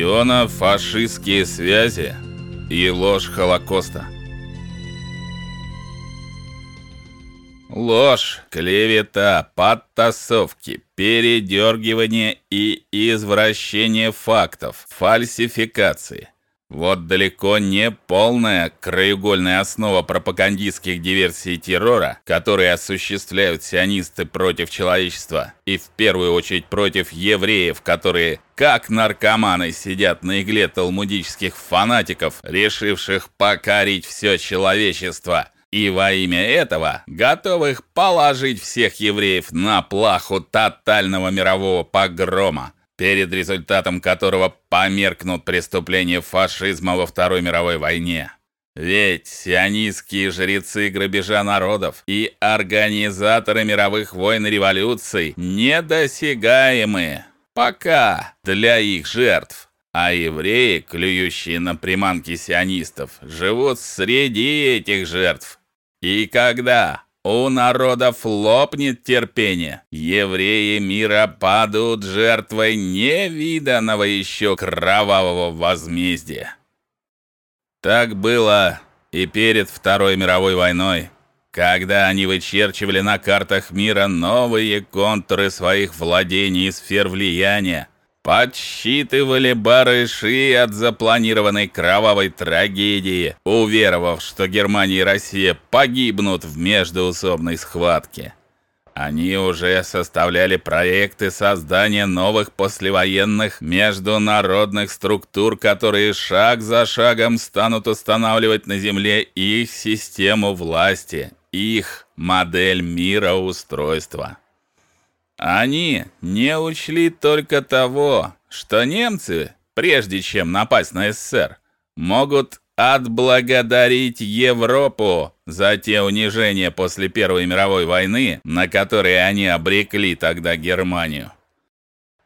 Шпионо-фашистские связи и ложь Холокоста. Ложь, клевета, подтасовки, передергивание и извращение фактов, фальсификации – вот далеко не полная краеугольная основа пропагандистских диверсий террора, которые осуществляют сионисты против человечества, и в первую очередь против евреев, которые, как наркоманы, сидят на игле талмудических фанатиков, решивших покорить все человечество, и во имя этого готовых положить всех евреев на плаху тотального мирового погрома перед результатом которого померкнут преступления фашизма во Второй мировой войне. Ведь сионистские жрецы грабежа народов и организаторы мировых войн и революций недосягаемы пока для их жертв. А евреи, клюющие на приманки сионистов, живут среди этих жертв. И когда у народов лопнет терпение. Евреи мира падут жертвой невиданного еще кровавого возмездия. Так было и перед Второй мировой войной, когда они вычерчивали на картах мира новые контуры своих владений и сфер влияния, подсчитывали барыши от запланированной кровавой трагедии, уверовав, что Германия и Россия погибнут в междоусобной схватке. Они уже составляли проекты создания новых послевоенных международных структур, которые шаг за шагом станут устанавливать на земле их систему власти, их модель мироустройства. Они не учли только того, что немцы, прежде чем напасть на СССР, могут отблагодарить Европу за те унижения после Первой мировой войны, на которые они обрекли тогда Германию.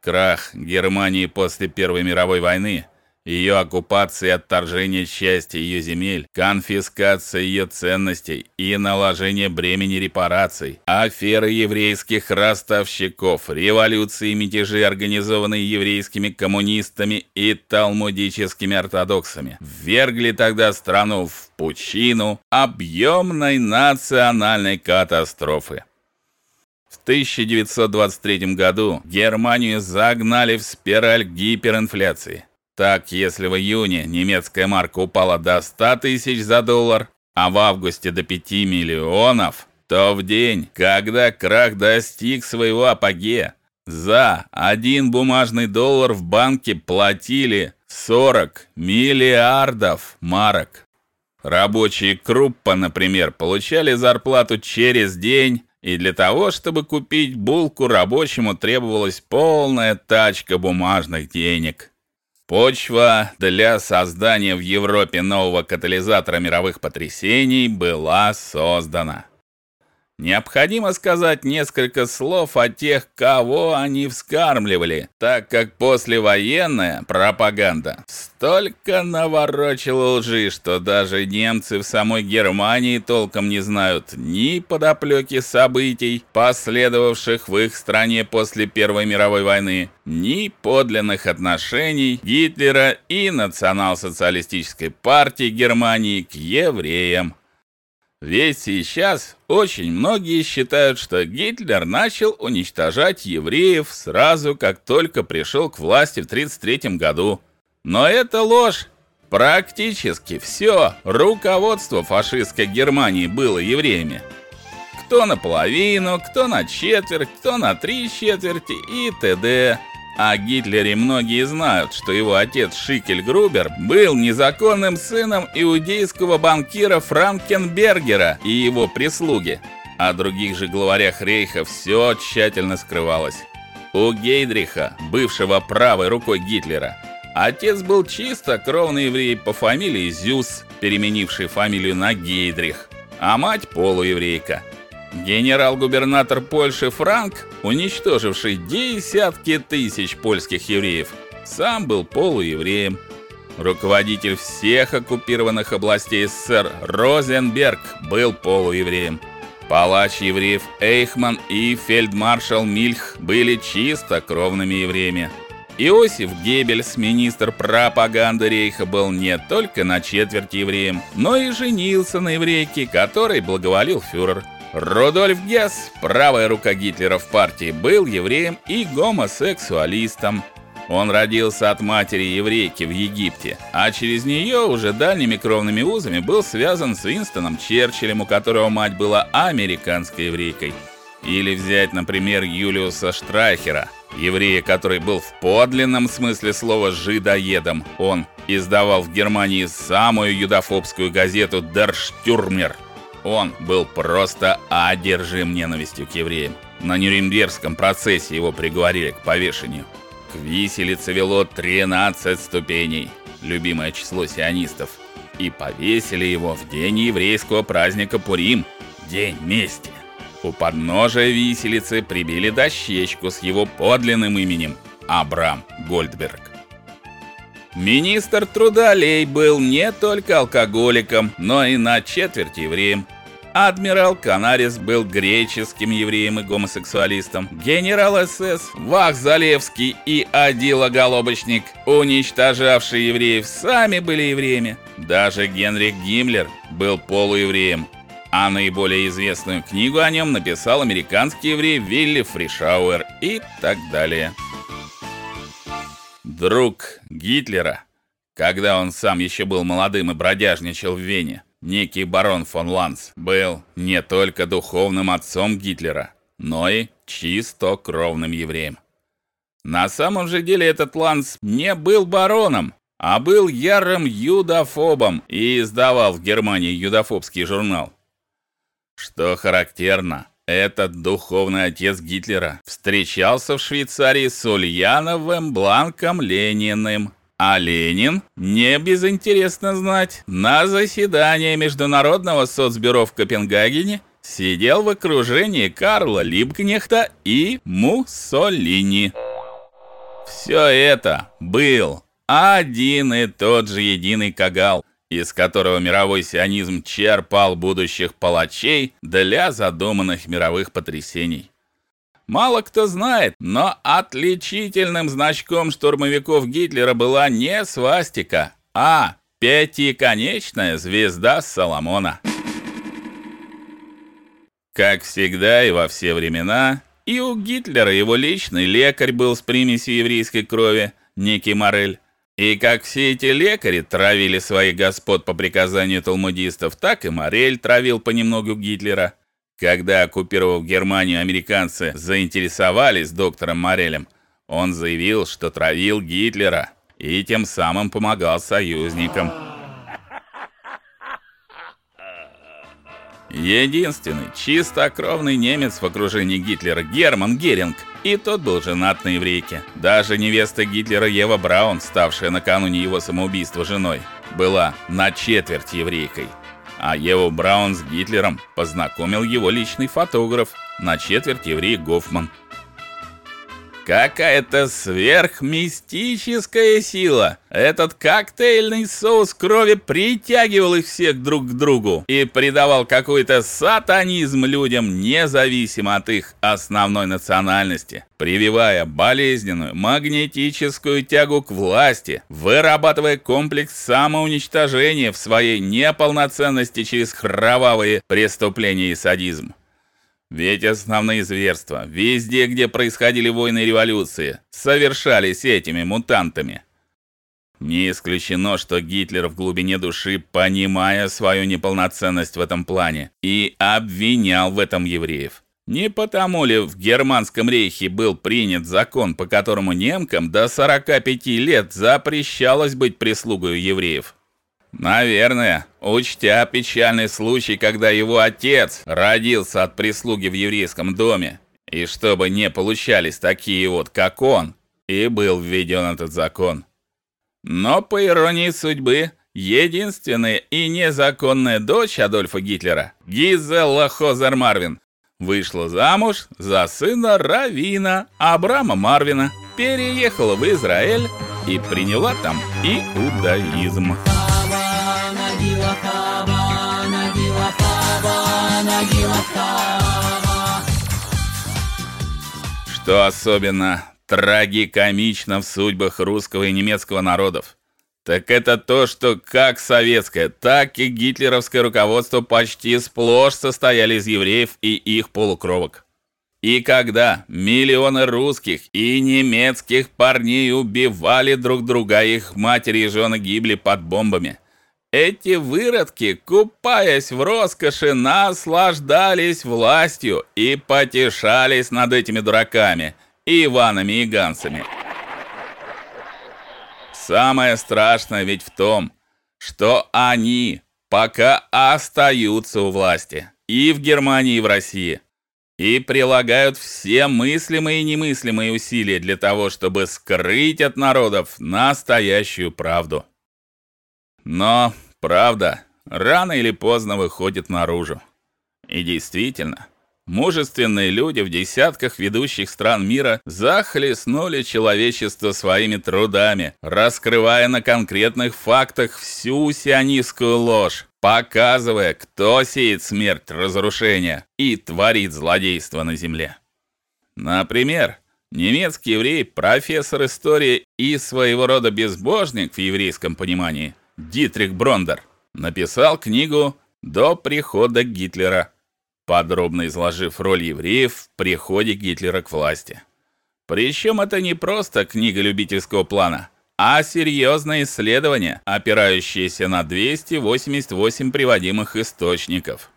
Крах Германии после Первой мировой войны ее оккупация и отторжение части ее земель, конфискация ее ценностей и наложение бремени репараций, аферы еврейских ростовщиков, революции и мятежи, организованные еврейскими коммунистами и талмудическими ортодоксами, ввергли тогда страну в пучину объемной национальной катастрофы. В 1923 году Германию загнали в спираль гиперинфляции. Так, если в июне немецкая марка упала до 100 тысяч за доллар, а в августе до 5 миллионов, то в день, когда крах достиг своего апогея, за один бумажный доллар в банке платили 40 миллиардов марок. Рабочие Круппа, например, получали зарплату через день, и для того, чтобы купить булку рабочему требовалась полная тачка бумажных денег. Почва для создания в Европе нового катализатора мировых потрясений была создана. Необходимо сказать несколько слов о тех, кого они вскармливали, так как послевоенная пропаганда столько наворочила лжи, что даже немцы в самой Германии толком не знают ни подоплеки событий, последовавших в их стране после Первой мировой войны, ни подлинных отношений Гитлера и национал-социалистической партии Германии к евреям. Ведь сейчас очень многие считают, что Гитлер начал уничтожать евреев сразу, как только пришел к власти в 33 году. Но это ложь. Практически все руководство фашистской Германии было евреями. Кто наполовину, кто на четверть, кто на три четверти и т.д. О Гитлере многие знают, что его отец Шикель Грубер был незаконным сыном иудейского банкира Франкенбергера и его прислуги. О других же главарях рейха все тщательно скрывалось. У Гейдриха, бывшего правой рукой Гитлера, отец был чисто кровный еврей по фамилии Зюс, переменивший фамилию на Гейдрих, а мать полуеврейка. Генерал-губернатор Польши Франк, уничтоживший десятки тысяч польских евреев, сам был полуевреем. Руководитель всех оккупированных областей СССР Розенберг был полуевреем. Палач евреев Эйхман и фельдмаршал Мильх были чисто кровными евреями. Иосиф Геббельс, министр пропаганды Рейха, был не только на четверть евреем, но и женился на еврейке, которой благоволил фюрер. Рудольф Гесс, правая рука Гитлера в партии, был евреем и гомосексуалистом. Он родился от матери еврейки в Египте, а через нее уже дальними кровными узами был связан с Уинстоном Черчиллем, у которого мать была американской еврейкой. Или взять, например, Юлиуса Штрайхера, еврея, который был в подлинном смысле слова жидоедом. Он издавал в Германии самую юдофобскую газету Der Stürmer. Он был просто одержим ненавистью к евреям. На Нюрнбергском процессе его приговорили к повешению. К виселице вело 13 ступеней, любимое число сионистов, и повесили его в день еврейского праздника Пурим, день мести. У подножия виселицы прибили дощечку с его подлинным именем Абрам Гольдберг. Министр труда Лей был не только алкоголиком, но и на четверть евреем. Адмирал Канарис был греческим евреем и гомосексуалистом. Генерал СС Вах Залевский и Адила Голобочник, уничтожавшие евреев, сами были евреями. Даже Генрих Гиммлер был полуевреем, а наиболее известную книгу о нем написал американский еврей Вилли Фришауэр и так далее. Друг Гитлера, когда он сам еще был молодым и бродяжничал в Вене, некий барон фон Ланс, был не только духовным отцом Гитлера, но и чистокровным евреем. На самом же деле этот Ланс не был бароном, а был ярым юдофобом и издавал в Германии юдофобский журнал. Что характерно, этот духовный отец Гитлера встречался в Швейцарии с Ульяновым Бланком Лениным. А Ленин, не безинтересно знать, на заседании Международного соцбюро в Копенгагене сидел в окружении Карла Либкнехта и Муссолини. Все это был один и тот же единый кагал из которого мировой сионизм черпал будущих палачей для задуманных мировых потрясений. Мало кто знает, но отличительным значком штурмовиков Гитлера была не свастика, а пятиконечная звезда Соломона. Как всегда и во все времена, и у Гитлера его личный лекарь был с примесью еврейской крови, некий Морель. И как все эти лекари травили своих господ по приказанию талмудистов, так и Морель травил понемногу Гитлера. Когда, оккупировав Германию, американцы заинтересовались доктором Морелем, он заявил, что травил Гитлера и тем самым помогал союзникам. Единственный чистокровный немец в окружении Гитлера Герман Геринг, и тот был женат на еврейке. Даже невеста Гитлера Ева Браун, ставшая накануне его самоубийства женой, была на четверть еврейкой. А Еву Браун с Гитлером познакомил его личный фотограф, на четверть еврей Гофман. Какая-то сверхмистическая сила. Этот коктейльный соус крови притягивал их всех друг к другу и придавал какой-то сатанизм людям, независимо от их основной национальности, прививая болезненную магнетическую тягу к власти, вырабатывая комплекс самоуничтожения в своей неполноценности через кровавые преступления и садизм. Ведь основные зверства, везде, где происходили войны и революции, совершались этими мутантами. Не исключено, что Гитлер в глубине души, понимая свою неполноценность в этом плане, и обвинял в этом евреев. Не потому ли в германском рейхе был принят закон, по которому немкам до 45 лет запрещалось быть прислугой евреев? Наверное, учтя печальный случай, когда его отец родился от прислуги в еврейском доме, и чтобы не получались такие вот, как он, и был введен этот закон. Но по иронии судьбы, единственная и незаконная дочь Адольфа Гитлера, Гизела Хозер Марвин, вышла замуж за сына равина Абрама Марвина, переехала в Израиль и приняла там иудаизм. Что особенно трагикомично в судьбах русского и немецкого народов, так это то, что как советское, так и гитлеровское руководство почти сплошь состояли из евреев и их полукровок. И когда миллионы русских и немецких парней убивали друг друга, их матери и жены гибли под бомбами, эти выродки, купаясь в роскоши, наслаждались властью и потешались над этими дураками, Иванами и Гансами. Самое страшное ведь в том, что они пока остаются у власти и в Германии, и в России и прилагают все мыслимые и немыслимые усилия для того, чтобы скрыть от народов настоящую правду. Но правда рано или поздно выходит наружу. И действительно, мужественные люди в десятках ведущих стран мира захлестнули человечество своими трудами, раскрывая на конкретных фактах всю сионистскую ложь, показывая, кто сеет смерть, разрушение и творит злодейство на земле. Например, немецкий еврей, профессор истории и своего рода безбожник в еврейском понимании Дитрих Брондер написал книгу До прихода Гитлера, подробно изложив роль евреев в приходе Гитлера к власти. Причем это не просто книга любительского плана, а серьезное исследование, опирающееся на 288 приводимых источников.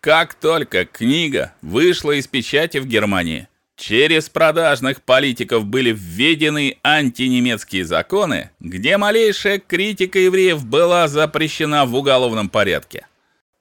Как только книга вышла из печати в Германии, через продажных политиков были введены антинемецкие законы, где малейшая критика евреев была запрещена в уголовном порядке.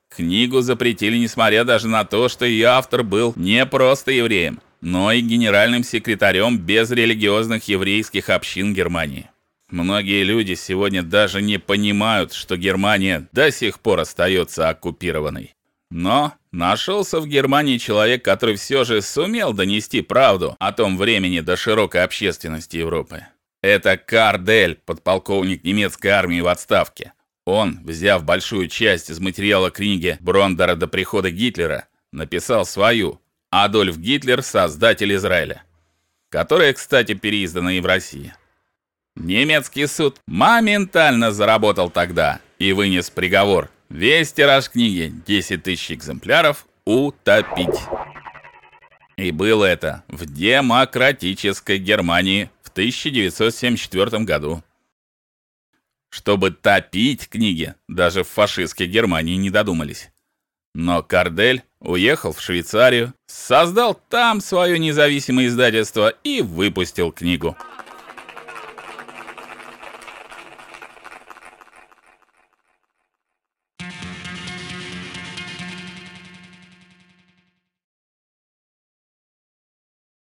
Книгу запретили, несмотря даже на то, что ее автор был не просто евреем, но и генеральным секретарем безрелигиозных еврейских общин Германии. Многие люди сегодня даже не понимают, что Германия до сих пор остается оккупированной. Но нашелся в Германии человек, который все же сумел донести правду о том времени до широкой общественности Европы. Это Кардель, подполковник немецкой армии в отставке. Он, взяв большую часть из материала книги Брондера до прихода Гитлера, написал свою Адольф Гитлер, создатель Израиля, которая, кстати, переиздана и в России. Немецкий суд моментально заработал тогда и вынес приговор: весь тираж книги 10 тысяч экземпляров утопить. И было это в демократической Германии в 1974 году. Чтобы топить книги, даже в фашистской Германии не додумались. Но Кардель уехал в Швейцарию, создал там свое независимое издательство и выпустил книгу.